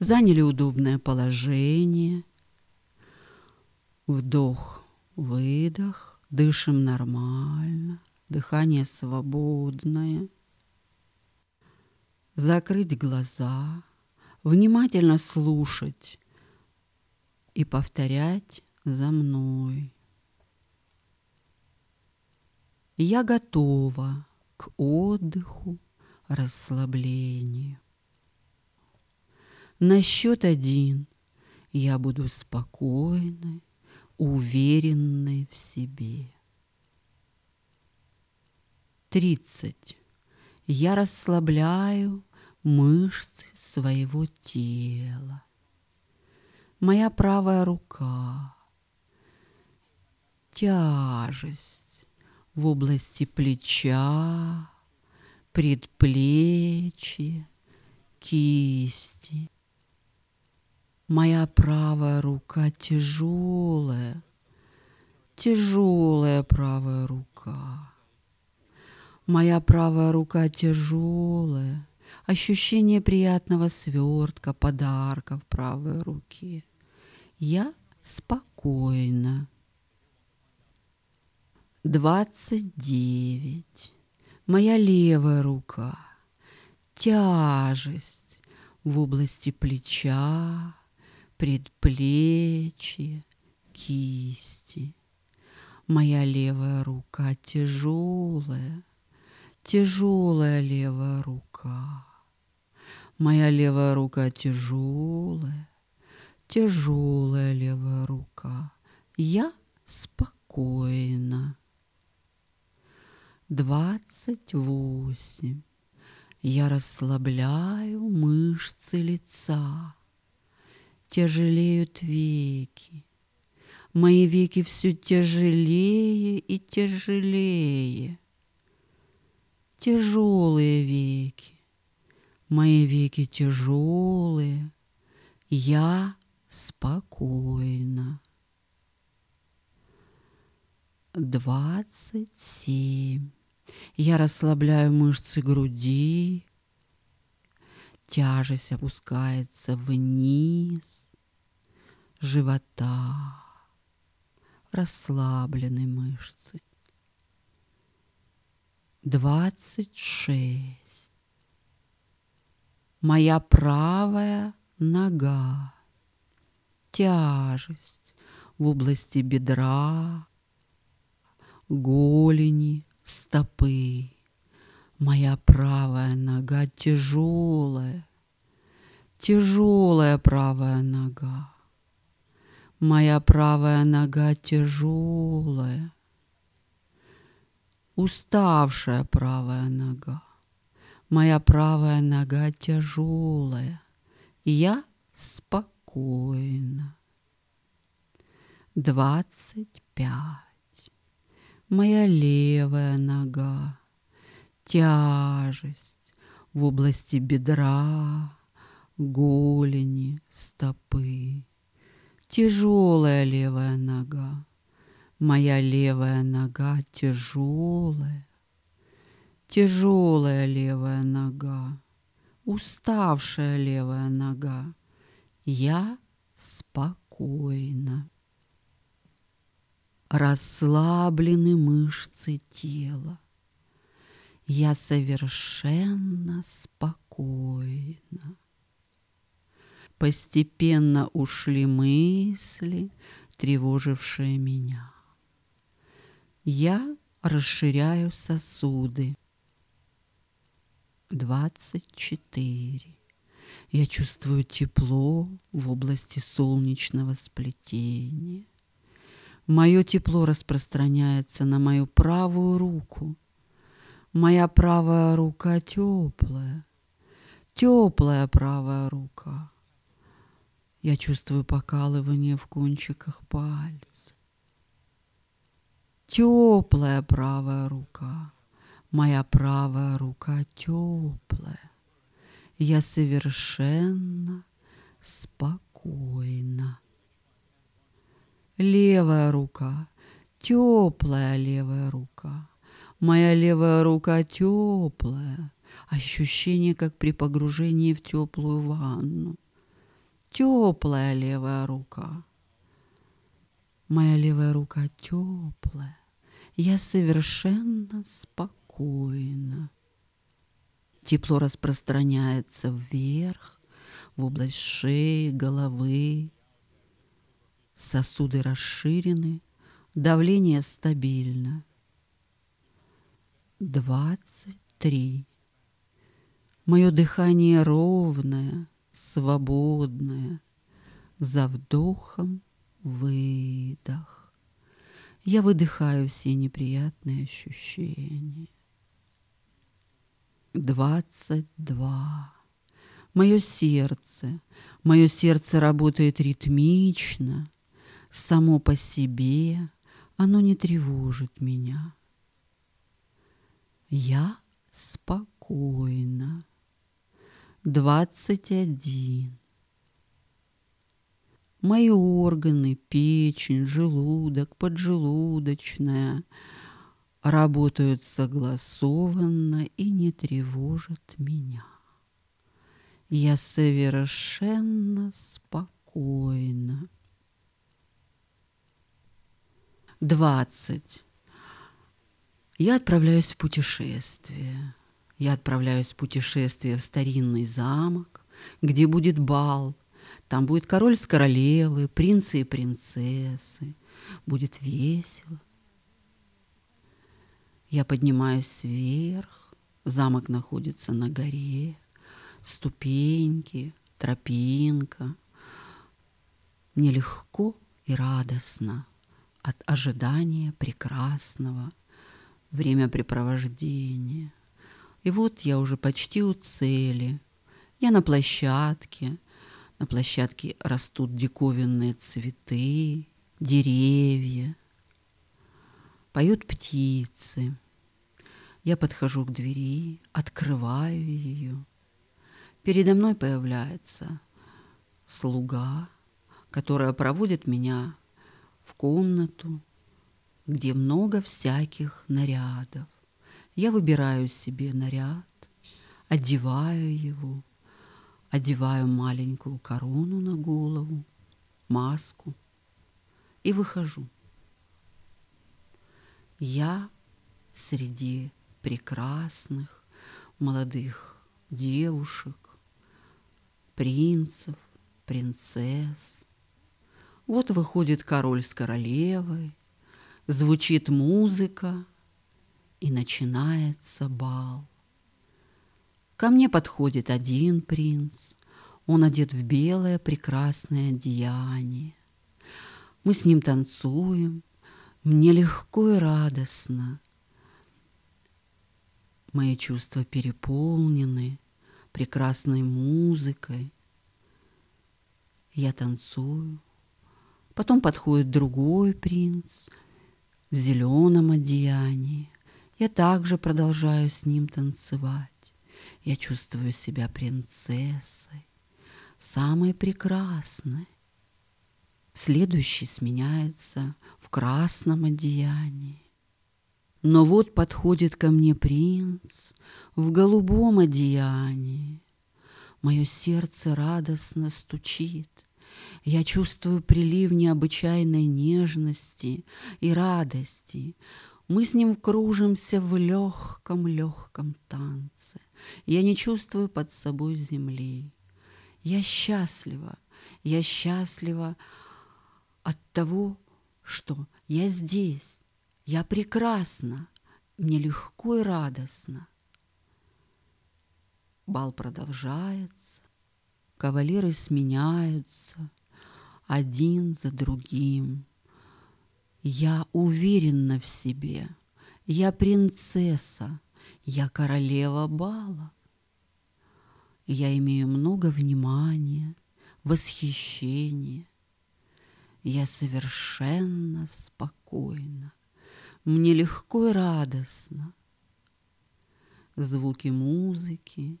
Заняли удобное положение. Вдох, выдох. Дышим нормально. Дыхание свободное. Закрыть глаза. Внимательно слушать и повторять за мной. Я готова к отдыху, расслаблению. На счет один я буду спокойной, уверенной в себе. Тридцать. Я расслабляю мышцы своего тела. Моя правая рука. Тяжесть в области плеча, предплечья, кисти. Моя правая рука тяжелая, тяжелая правая рука. Моя правая рука тяжелая, ощущение приятного свертка, подарка в правой руке. Я спокойна. Двадцать девять. Моя левая рука. Тяжесть в области плеча, предплечья, кисти. Моя левая рука тяжелая, тяжелая левая рука. Моя левая рука тяжелая, тяжелая левая рука. Я спокойна. Двадцать восемь. Я расслабляю мышцы лица. Тяжелеют веки. Мои веки все тяжелее и тяжелее. Тяжелые веки. Мои веки тяжелые. Я спокойна. Двадцать семь. Я расслабляю мышцы груди. Тяжесть опускается вниз живота. Расслаблены мышцы. Двадцать шесть. Моя правая нога. Тяжесть в области бедра, голени, стопы. Моя правая нога тяжелая, тяжелая правая нога. Моя правая нога тяжелая, уставшая правая нога. Моя правая нога тяжелая, я спокойна. Двадцать пять моя левая нога, тяжесть в области бедра, голени, стопы, тяжелая левая нога, моя левая нога тяжелая, тяжелая левая нога, уставшая левая нога, я спокойна. Расслаблены мышцы тела. Я совершенно спокойна. Постепенно ушли мысли, тревожившие меня. Я расширяю сосуды. Двадцать четыре. Я чувствую тепло в области солнечного сплетения. Мое тепло распространяется на мою правую руку. Моя правая рука теплая, теплая правая рука. Я чувствую покалывание в кончиках пальцев. Теплая правая рука. Моя правая рука теплая. Я совершенно спокойна левая рука, теплая левая рука. Моя левая рука теплая, ощущение, как при погружении в теплую ванну. теплая левая рука. Моя левая рука теплая, я совершенно спокойна. Тепло распространяется вверх, в область шеи, головы. Сосуды расширены, давление стабильно. Двадцать три. Мое дыхание ровное, свободное. За вдохом выдох. Я выдыхаю все неприятные ощущения. Двадцать два. Мое сердце, мое сердце работает ритмично, само по себе, оно не тревожит меня. Я спокойна. Двадцать один. Мои органы, печень, желудок, поджелудочная работают согласованно и не тревожат меня. Я совершенно спокойна. Двадцать. Я отправляюсь в путешествие. Я отправляюсь в путешествие в старинный замок, где будет бал. Там будет король с королевой, принцы и принцессы. Будет весело. Я поднимаюсь вверх. Замок находится на горе. Ступеньки, тропинка. Мне легко и радостно от ожидания прекрасного – времяпрепровождение. И вот я уже почти у цели. Я на площадке. На площадке растут диковинные цветы, деревья. Поют птицы. Я подхожу к двери, открываю ее. Передо мной появляется слуга, которая проводит меня в комнату, где много всяких нарядов. Я выбираю себе наряд, одеваю его, одеваю маленькую корону на голову, маску и выхожу. Я среди прекрасных молодых девушек, принцев, принцесс. Вот выходит король с королевой, звучит музыка, и начинается бал. Ко мне подходит один принц, он одет в белое прекрасное одеяние. Мы с ним танцуем, мне легко и радостно. Мои чувства переполнены прекрасной музыкой. Я танцую. Потом подходит другой принц – в зеленом одеянии. Я также продолжаю с ним танцевать. Я чувствую себя принцессой, самой прекрасной. Следующий сменяется в красном одеянии. Но вот подходит ко мне принц в голубом одеянии. Мое сердце радостно стучит. Я чувствую прилив необычайной нежности и радости. Мы с ним кружимся в легком-легком танце. Я не чувствую под собой земли. Я счастлива, я счастлива от того, что я здесь, я прекрасна, мне легко и радостно. Бал продолжается, кавалеры сменяются, один за другим. Я уверена в себе. Я принцесса. Я королева бала. Я имею много внимания, восхищения. Я совершенно спокойна. Мне легко и радостно. Звуки музыки,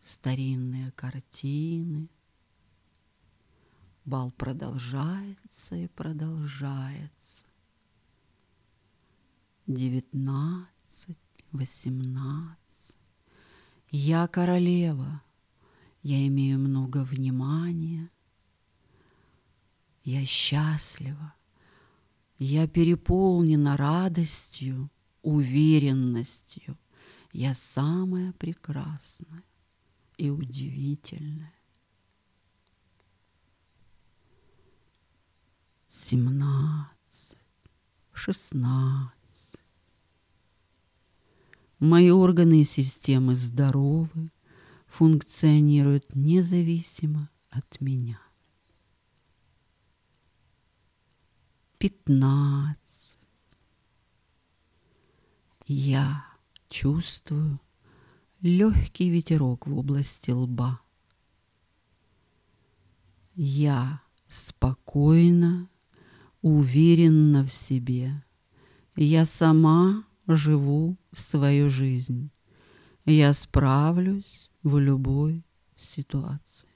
старинные картины — Бал продолжается и продолжается. Девятнадцать, восемнадцать. Я королева, Я имею много внимания. Я счастлива. Я переполнена радостью, уверенностью. Я самая прекрасная и удивительная. Семнадцать, шестнадцать. Мои органы и системы здоровы, функционируют независимо от меня. Пятнадцать. Я чувствую легкий ветерок в области лба. Я спокойно, уверенно в себе. Я сама живу свою жизнь. Я справлюсь в любой ситуации.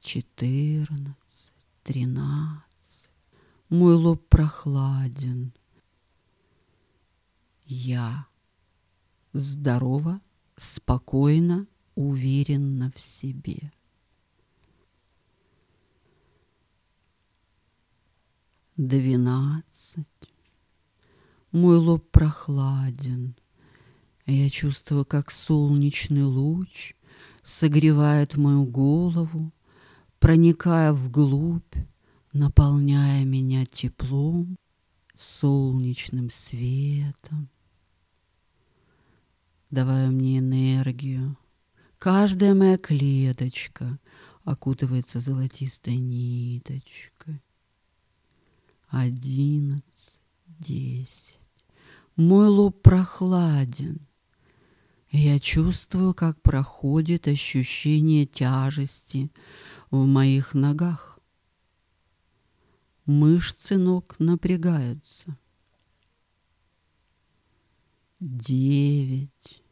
Четырнадцать, тринадцать. Мой лоб прохладен. Я здорово, спокойно, уверенно в себе. Двенадцать. Мой лоб прохладен. Я чувствую, как солнечный луч согревает мою голову, проникая вглубь, наполняя меня теплом, солнечным светом, давая мне энергию. Каждая моя клеточка окутывается золотистой ниточкой одиннадцать, десять. Мой лоб прохладен. Я чувствую, как проходит ощущение тяжести в моих ногах. Мышцы ног напрягаются. Девять.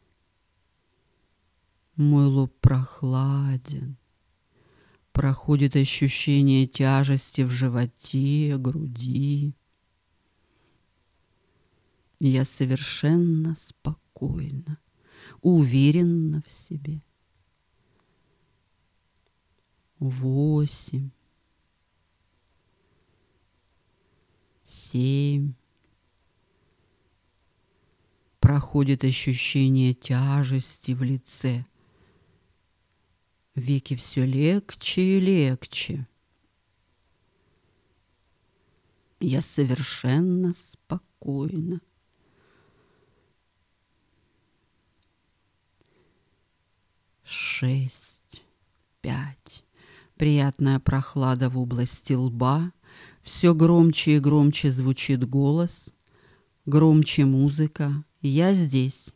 Мой лоб прохладен. Проходит ощущение тяжести в животе, груди. Я совершенно спокойна, уверена в себе. Восемь. Семь. Проходит ощущение тяжести в лице – Веки все легче и легче. Я совершенно спокойна. Шесть, пять. Приятная прохлада в области лба. Все громче и громче звучит голос. Громче музыка. Я здесь.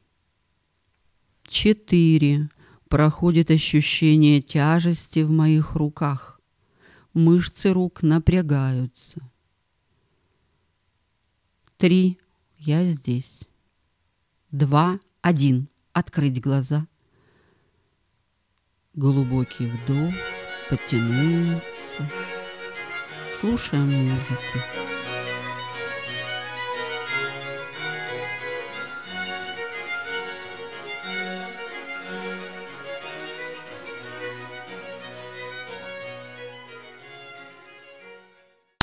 Четыре. Проходит ощущение тяжести в моих руках. Мышцы рук напрягаются. Три. Я здесь. Два. Один. Открыть глаза. Глубокий вдох. Потянуться. Слушаем музыку.